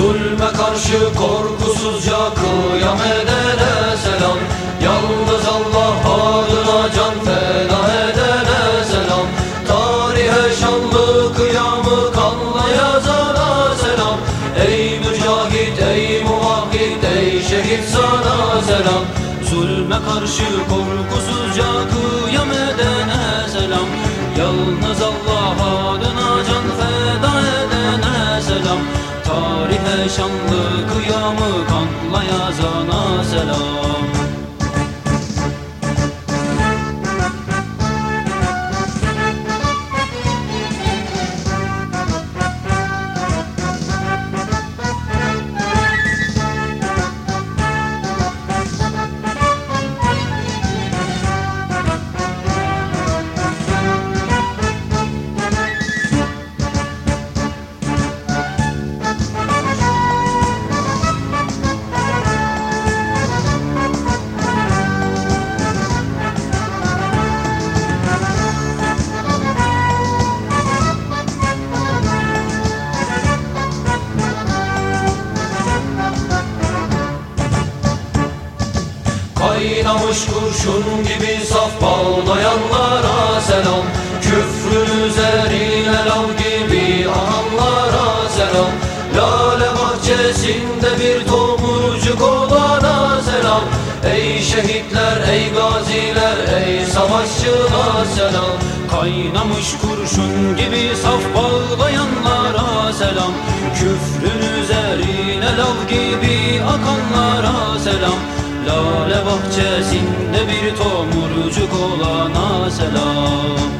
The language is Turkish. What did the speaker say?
Zulme karşı korkusuzca kıyam edene selam. Yalnız Allah adına can feda edene selam. Tarihe şanlı kıyamı kanla yazana selam. Ey mücahit, ey muvahhid, ey şehit sana selam. Zulme karşı korkusuzca kıyam şanlı kıyamı kanla yazana selam Kaynamış kurşun gibi saf bağlayanlara selam. Küfrün üzerine lav gibi akanlara selam. Lale bahçesinde bir tomurcuk olana selam. Ey şehitler, ey gaziler, ey savaşçılar selam. Kaynamış kurşun gibi saf bağlayanlara selam. Küfrün üzerine lav gibi akanlara selam Lale bahçesinde bir tomurcuk olana selam